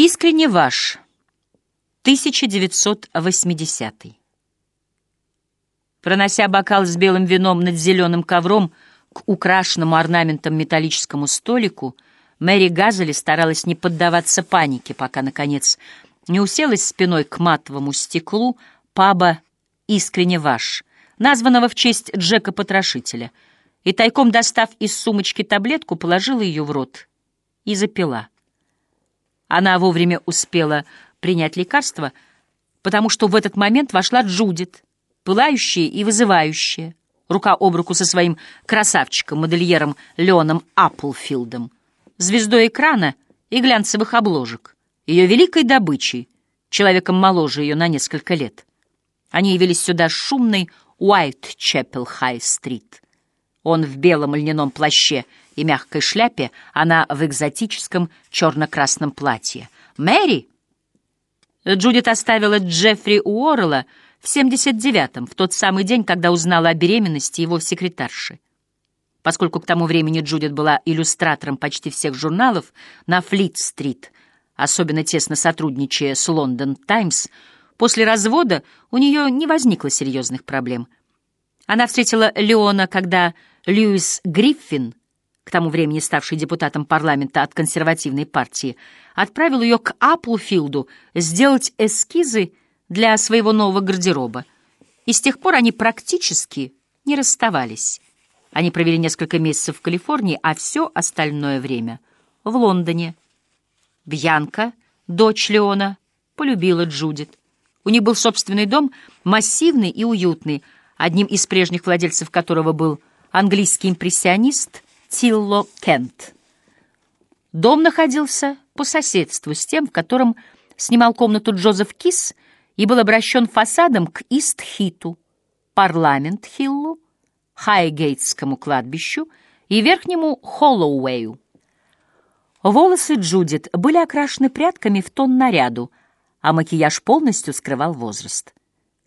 Искренне ваш. 1980. Пронося бокал с белым вином над зеленым ковром к украшенному орнаментом металлическому столику, Мэри Газели старалась не поддаваться панике, пока, наконец, не уселась спиной к матовому стеклу паба «Искренне ваш», названного в честь Джека Потрошителя, и, тайком достав из сумочки таблетку, положила ее в рот и запила. Она вовремя успела принять лекарство, потому что в этот момент вошла Джудит, пылающая и вызывающая, рука об руку со своим красавчиком-модельером Леоном Апплфилдом, звездой экрана и глянцевых обложек, ее великой добычей, человеком моложе ее на несколько лет. Они явились сюда с шумной Уайт-Чепел-Хай-стрит. Он в белом льняном плаще и мягкой шляпе, она в экзотическом черно-красном платье. «Мэри!» Джудит оставила Джеффри Уоррелла в 79-м, в тот самый день, когда узнала о беременности его секретарши. Поскольку к тому времени Джудит была иллюстратором почти всех журналов на Флит-стрит, особенно тесно сотрудничая с «Лондон Таймс», после развода у нее не возникло серьезных проблем. Она встретила Леона, когда Льюис Гриффин, к тому времени ставший депутатом парламента от консервативной партии, отправил ее к Апплфилду сделать эскизы для своего нового гардероба. И с тех пор они практически не расставались. Они провели несколько месяцев в Калифорнии, а все остальное время — в Лондоне. Бьянка, дочь Леона, полюбила Джудит. У них был собственный дом, массивный и уютный, одним из прежних владельцев которого был английский импрессионист Тилло Кент. Дом находился по соседству с тем, в котором снимал комнату Джозеф Кис и был обращен фасадом к Ист-Хиту, Парламент-Хиллу, Хайгейтскому кладбищу и Верхнему Холлоуэю. Волосы Джудит были окрашены прядками в тон наряду, а макияж полностью скрывал возраст.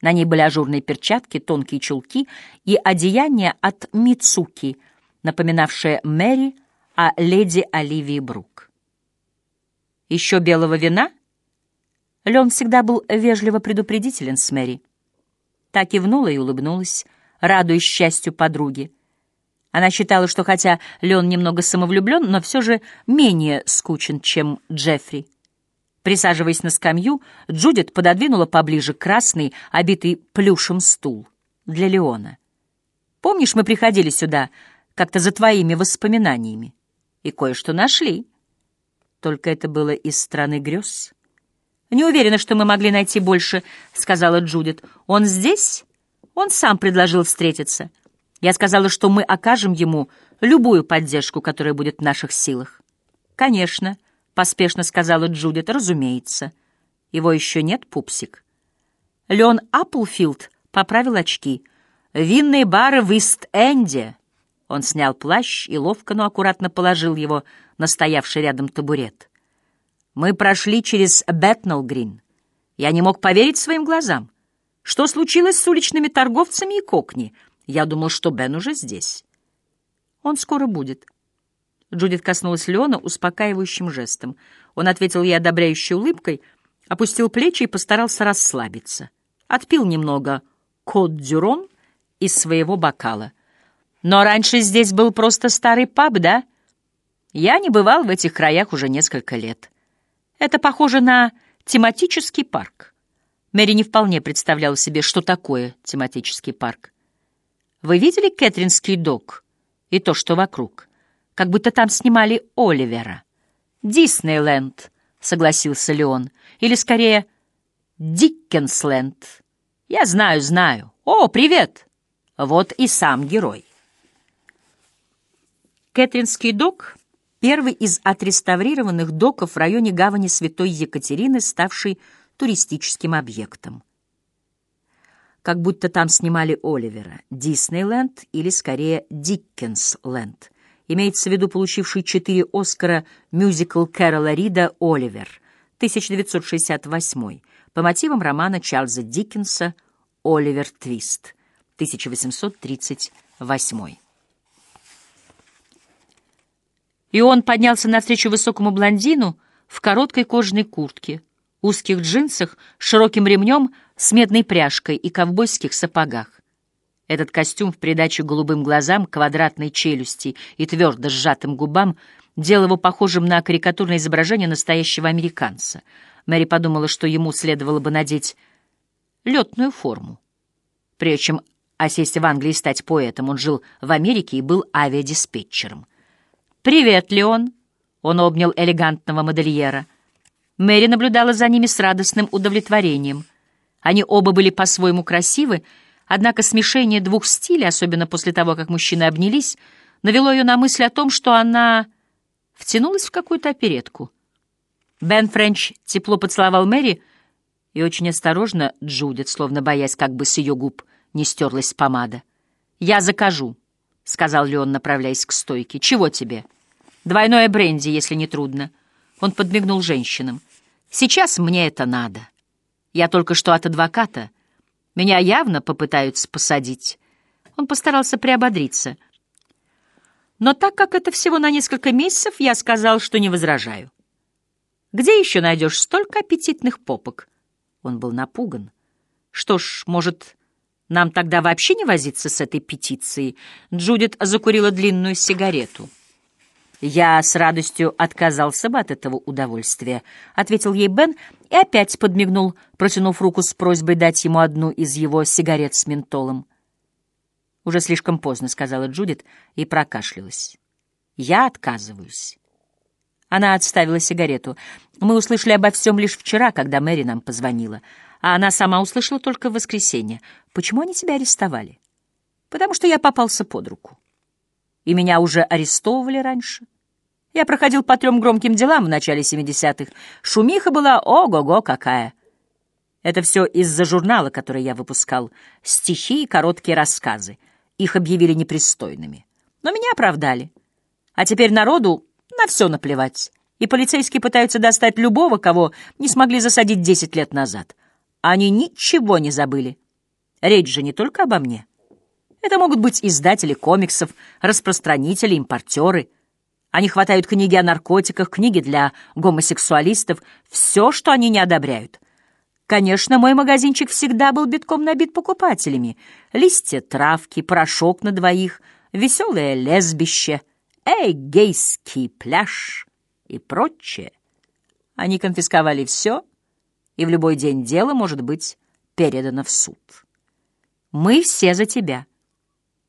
На ней были ажурные перчатки, тонкие чулки и одеяние от Мицуки, напоминавшее Мэри о леди Оливии Брук. Еще белого вина? Лен всегда был вежливо предупредителен с Мэри. Так кивнула и улыбнулась, радуясь счастью подруги. Она считала, что хотя Лен немного самовлюблен, но все же менее скучен, чем Джеффри. Присаживаясь на скамью, Джудит пододвинула поближе красный, обитый плюшем стул для Леона. «Помнишь, мы приходили сюда как-то за твоими воспоминаниями и кое-что нашли?» Только это было из страны грез. «Не уверена, что мы могли найти больше», — сказала Джудит. «Он здесь?» Он сам предложил встретиться. Я сказала, что мы окажем ему любую поддержку, которая будет в наших силах. «Конечно», —— поспешно сказала Джудит. «Разумеется. Его еще нет, пупсик». Леон Апплфилд поправил очки. «Винные бары в Ист-Энде». Он снял плащ и ловко, но аккуратно положил его на стоявший рядом табурет. «Мы прошли через Бэтнелл-Грин. Я не мог поверить своим глазам. Что случилось с уличными торговцами и кокни? Я думал, что Бен уже здесь. Он скоро будет». Джудит коснулась Леона успокаивающим жестом. Он ответил ей одобряющей улыбкой, опустил плечи и постарался расслабиться. Отпил немного кот-дюрон из своего бокала. «Но раньше здесь был просто старый паб, да? Я не бывал в этих краях уже несколько лет. Это похоже на тематический парк». Мэри не вполне представляла себе, что такое тематический парк. «Вы видели Кэтринский док и то, что вокруг?» как будто там снимали Оливера. «Диснейленд», — согласился Леон. «Или, скорее, Диккенсленд. Я знаю, знаю. О, привет!» Вот и сам герой. Кэтринский док — первый из отреставрированных доков в районе гавани Святой Екатерины, ставший туристическим объектом. Как будто там снимали Оливера. Диснейленд или, скорее, Диккенсленд — Имеется в виду получивший четыре «Оскара» мюзикл Кэрола Рида «Оливер» 1968 по мотивам романа Чарльза Диккенса «Оливер Твист» 1838. И он поднялся навстречу высокому блондину в короткой кожаной куртке, узких джинсах широким ремнем с медной пряжкой и ковбойских сапогах. Этот костюм в придачу голубым глазам, квадратной челюсти и твердо сжатым губам делал его похожим на карикатурное изображение настоящего американца. Мэри подумала, что ему следовало бы надеть летную форму. Прежде чем осесть в Англии и стать поэтом, он жил в Америке и был авиадиспетчером. «Привет, Леон!» — он обнял элегантного модельера. Мэри наблюдала за ними с радостным удовлетворением. Они оба были по-своему красивы, однако смешение двух стилей, особенно после того, как мужчины обнялись, навело ее на мысль о том, что она втянулась в какую-то оперетку. Бен Френч тепло поцеловал Мэри, и очень осторожно Джудит, словно боясь, как бы с ее губ не стерлась помада. «Я закажу», — сказал Леон, направляясь к стойке. «Чего тебе?» «Двойное бренди, если не трудно». Он подмигнул женщинам. «Сейчас мне это надо. Я только что от адвоката. Меня явно попытаются посадить». Он постарался приободриться. Но так как это всего на несколько месяцев, я сказал, что не возражаю. «Где еще найдешь столько аппетитных попок?» Он был напуган. «Что ж, может, нам тогда вообще не возиться с этой петицией?» Джудит закурила длинную сигарету. «Я с радостью отказался бы от этого удовольствия», — ответил ей Бен и опять подмигнул, протянув руку с просьбой дать ему одну из его сигарет с ментолом. «Уже слишком поздно», — сказала Джудит и прокашлялась. «Я отказываюсь». Она отставила сигарету. «Мы услышали обо всем лишь вчера, когда Мэри нам позвонила. А она сама услышала только в воскресенье. Почему они тебя арестовали?» «Потому что я попался под руку. И меня уже арестовывали раньше. Я проходил по трем громким делам в начале 70-х. Шумиха была ого-го какая!» Это все из-за журнала, который я выпускал. Стихи и короткие рассказы. Их объявили непристойными. Но меня оправдали. А теперь народу на все наплевать. И полицейские пытаются достать любого, кого не смогли засадить десять лет назад. Они ничего не забыли. Речь же не только обо мне. Это могут быть издатели комиксов, распространители, импортеры. Они хватают книги о наркотиках, книги для гомосексуалистов, все, что они не одобряют — Конечно, мой магазинчик всегда был битком набит покупателями. Листья травки, порошок на двоих, веселое лесбище, эгейский пляж и прочее. Они конфисковали все, и в любой день дело может быть передано в суд. Мы все за тебя.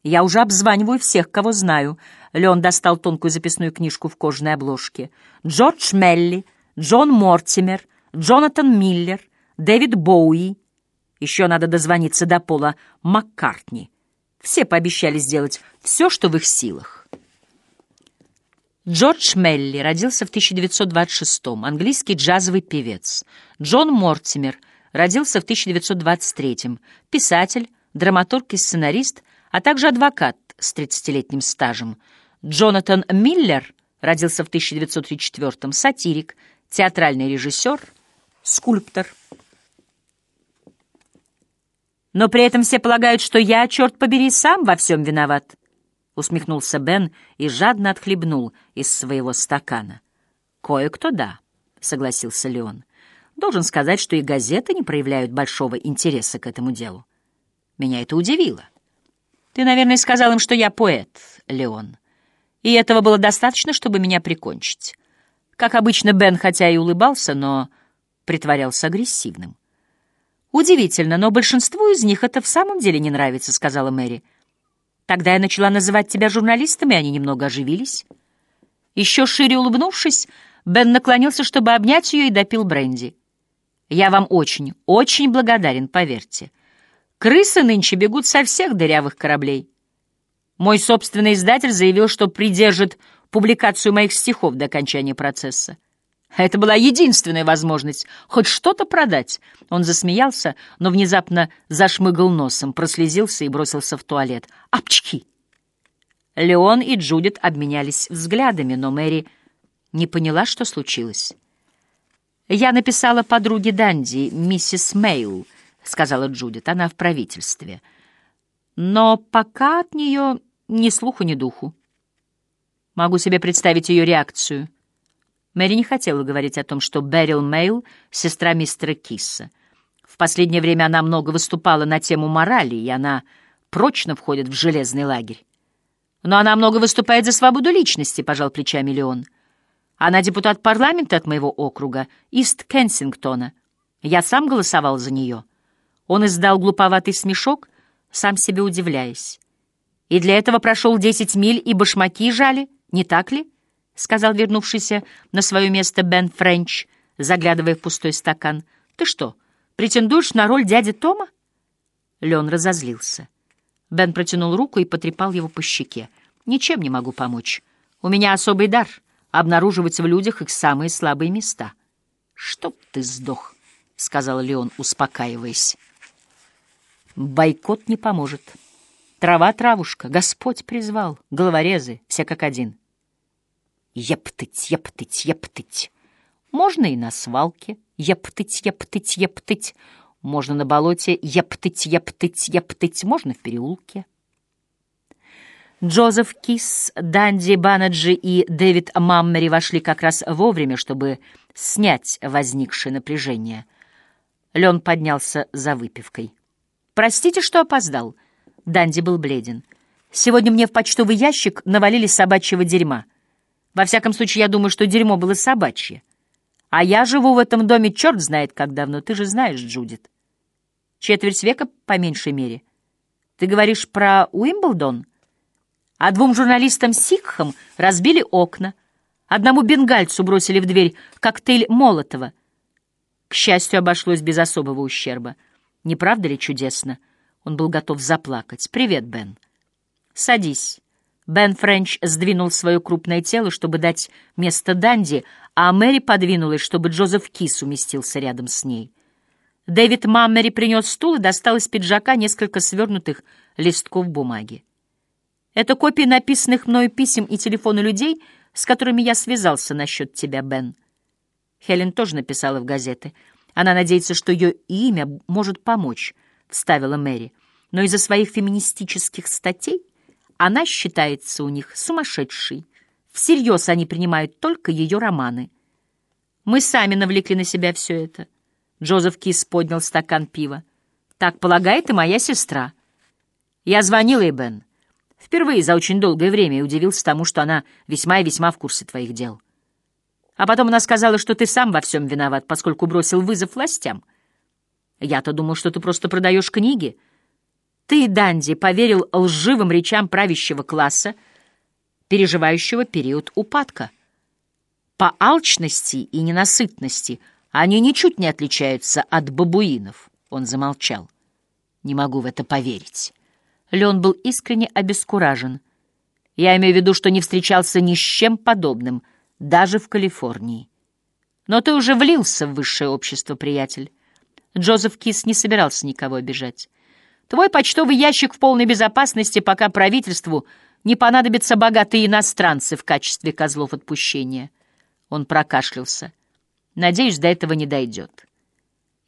Я уже обзваниваю всех, кого знаю. Леон достал тонкую записную книжку в кожаной обложке. Джордж Мелли, Джон Мортимер, Джонатан Миллер — Дэвид Боуи. Еще надо дозвониться до Пола Маккартни. Все пообещали сделать все, что в их силах. Джордж Мелли родился в 1926-м, английский джазовый певец. Джон Мортимер родился в 1923-м, писатель, драматург и сценарист, а также адвокат с 30-летним стажем. Джонатан Миллер родился в 1934-м, сатирик, театральный режиссер, скульптор. Но при этом все полагают, что я, черт побери, сам во всем виноват. Усмехнулся Бен и жадно отхлебнул из своего стакана. Кое-кто да, согласился Леон. Должен сказать, что и газеты не проявляют большого интереса к этому делу. Меня это удивило. Ты, наверное, сказал им, что я поэт, Леон. И этого было достаточно, чтобы меня прикончить. Как обычно, Бен хотя и улыбался, но притворялся агрессивным. «Удивительно, но большинству из них это в самом деле не нравится», — сказала Мэри. «Тогда я начала называть тебя журналистом, и они немного оживились». Еще шире улыбнувшись, Бен наклонился, чтобы обнять ее, и допил бренди. «Я вам очень, очень благодарен, поверьте. Крысы нынче бегут со всех дырявых кораблей. Мой собственный издатель заявил, что придержит публикацию моих стихов до окончания процесса. Это была единственная возможность хоть что-то продать. Он засмеялся, но внезапно зашмыгал носом, прослезился и бросился в туалет. «Апчки!» Леон и Джудит обменялись взглядами, но Мэри не поняла, что случилось. «Я написала подруге Данди, миссис Мейл», — сказала Джудит, — «она в правительстве. Но пока от нее ни слуху, ни духу. Могу себе представить ее реакцию». Мэри не хотела говорить о том, что Берил Мейл — сестра мистера Кисса. В последнее время она много выступала на тему морали, и она прочно входит в железный лагерь. Но она много выступает за свободу личности, — пожал плечами Леон. Она депутат парламента от моего округа, Ист Кенсингтона. Я сам голосовал за нее. Он издал глуповатый смешок, сам себе удивляясь. И для этого прошел десять миль и башмаки жали, не так ли? — сказал вернувшийся на свое место Бен Френч, заглядывая в пустой стакан. — Ты что, претендуешь на роль дяди Тома? Леон разозлился. Бен протянул руку и потрепал его по щеке. — Ничем не могу помочь. У меня особый дар — обнаруживать в людях их самые слабые места. — Чтоб ты сдох, — сказал Леон, успокаиваясь. — Бойкот не поможет. Трава, травушка, Господь призвал, головорезы, все как один — Ептыть, ептыть, ептыть. Можно и на свалке. Ептыть, ептыть, ептыть. Можно на болоте. Ептыть, ептыть, ептыть. Можно в переулке. Джозеф Кис, Данди Банаджи и Дэвид Маммери вошли как раз вовремя, чтобы снять возникшее напряжение. Лен поднялся за выпивкой. «Простите, что опоздал». Данди был бледен. «Сегодня мне в почтовый ящик навалили собачьего дерьма. Во всяком случае, я думаю, что дерьмо было собачье. А я живу в этом доме черт знает как давно, ты же знаешь, Джудит. Четверть века, по меньшей мере. Ты говоришь про Уимблдон? А двум журналистам-сикхам разбили окна. Одному бенгальцу бросили в дверь коктейль Молотова. К счастью, обошлось без особого ущерба. Не правда ли чудесно? Он был готов заплакать. «Привет, Бен». «Садись». Бен Френч сдвинул свое крупное тело, чтобы дать место Данди, а Мэри подвинулась, чтобы Джозеф Кис уместился рядом с ней. Дэвид Маммери принес стул и достал из пиджака несколько свернутых листков бумаги. Это копии написанных мною писем и телефоны людей, с которыми я связался насчет тебя, Бен. Хелен тоже написала в газеты. Она надеется, что ее имя может помочь, — вставила Мэри. Но из-за своих феминистических статей она считается у них сумасшедшей. Всерьез они принимают только ее романы. Мы сами навлекли на себя все это. Джозеф Кис поднял стакан пива. Так полагает и моя сестра. Я звонил ей, Бен. Впервые за очень долгое время и удивился тому, что она весьма и весьма в курсе твоих дел. А потом она сказала, что ты сам во всем виноват, поскольку бросил вызов властям. Я-то думал, что ты просто продаешь книги — ты, Данди, поверил лживым речам правящего класса, переживающего период упадка. По алчности и ненасытности они ничуть не отличаются от бабуинов. Он замолчал. Не могу в это поверить. Леон был искренне обескуражен. Я имею в виду, что не встречался ни с чем подобным, даже в Калифорнии. Но ты уже влился в высшее общество, приятель. Джозеф Кис не собирался никого обижать. Твой почтовый ящик в полной безопасности, пока правительству не понадобятся богатые иностранцы в качестве козлов отпущения. Он прокашлялся. Надеюсь, до этого не дойдет.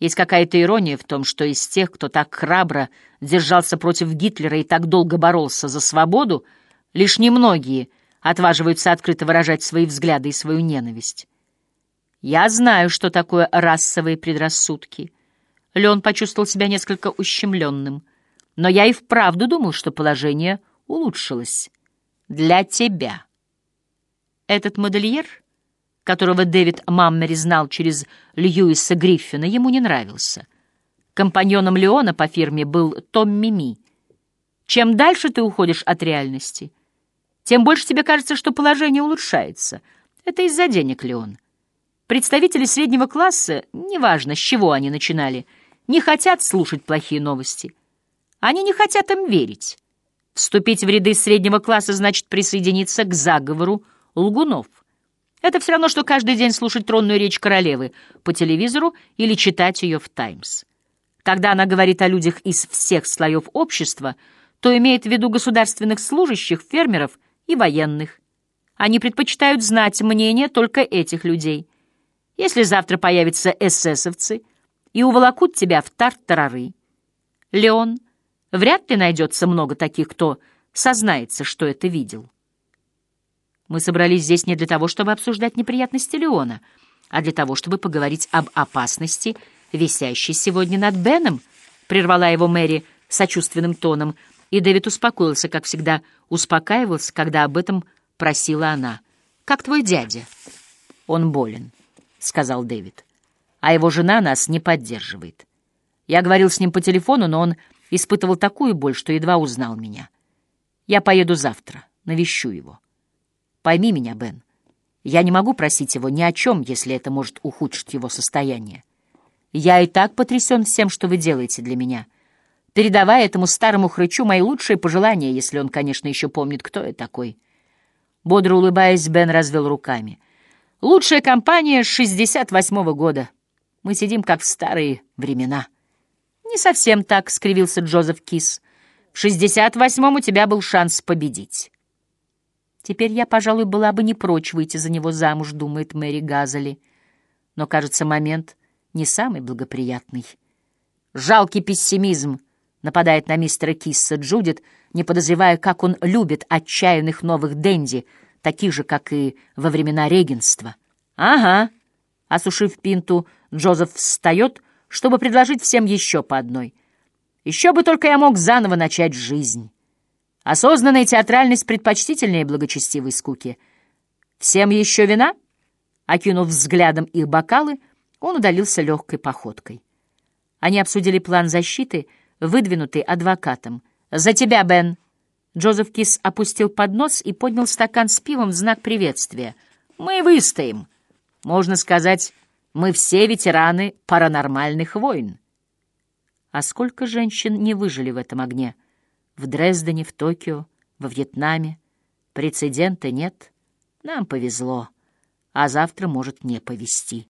Есть какая-то ирония в том, что из тех, кто так храбро держался против Гитлера и так долго боролся за свободу, лишь немногие отваживаются открыто выражать свои взгляды и свою ненависть. Я знаю, что такое расовые предрассудки. Леон почувствовал себя несколько ущемленным — но я и вправду думал, что положение улучшилось. Для тебя. Этот модельер, которого Дэвид Маммери знал через Льюиса Гриффина, ему не нравился. Компаньоном Леона по фирме был Том Мими. Чем дальше ты уходишь от реальности, тем больше тебе кажется, что положение улучшается. Это из-за денег, Леон. Представители среднего класса, неважно, с чего они начинали, не хотят слушать плохие новости — они не хотят им верить. Вступить в ряды среднего класса значит присоединиться к заговору лгунов. Это все равно, что каждый день слушать тронную речь королевы по телевизору или читать ее в «Таймс». Когда она говорит о людях из всех слоев общества, то имеет в виду государственных служащих, фермеров и военных. Они предпочитают знать мнение только этих людей. Если завтра появятся эсэсовцы и уволокут тебя в тартарары, Леон — Вряд ли найдется много таких, кто сознается, что это видел. Мы собрались здесь не для того, чтобы обсуждать неприятности Леона, а для того, чтобы поговорить об опасности, висящей сегодня над Беном, — прервала его Мэри сочувственным тоном, и Дэвид успокоился, как всегда успокаивался, когда об этом просила она. «Как твой дядя?» «Он болен», — сказал Дэвид. «А его жена нас не поддерживает. Я говорил с ним по телефону, но он испытывал такую боль, что едва узнал меня. Я поеду завтра, навещу его. Пойми меня, Бен, я не могу просить его ни о чем, если это может ухудшить его состояние. Я и так потрясен всем, что вы делаете для меня, передавая этому старому хрычу мои лучшие пожелания, если он, конечно, еще помнит, кто я такой. Бодро улыбаясь, Бен развел руками. «Лучшая компания 68-го года. Мы сидим, как в старые времена». «Не совсем так», — скривился Джозеф Кис. «В 68-м у тебя был шанс победить». Теперь я, пожалуй, была бы не прочь выйти за него замуж, думает Мэри Газели. Но, кажется, момент не самый благоприятный. Жалкий пессимизм нападает на мистера Кисса Джудит, не подозревая, как он любит отчаянных новых денди, таких же, как и во времена регенства. «Ага», — осушив пинту, Джозеф встает, чтобы предложить всем еще по одной. «Еще бы только я мог заново начать жизнь». Осознанная театральность предпочтительнее благочестивой скуки. «Всем еще вина?» Окинув взглядом их бокалы, он удалился легкой походкой. Они обсудили план защиты, выдвинутый адвокатом. «За тебя, Бен!» Джозеф Кис опустил поднос и поднял стакан с пивом в знак приветствия. «Мы выстоим. Можно сказать, мы все ветераны паранормальных войн». А сколько женщин не выжили в этом огне? В Дрездене, в Токио, во Вьетнаме. Прецедента нет. Нам повезло. А завтра может не повезти.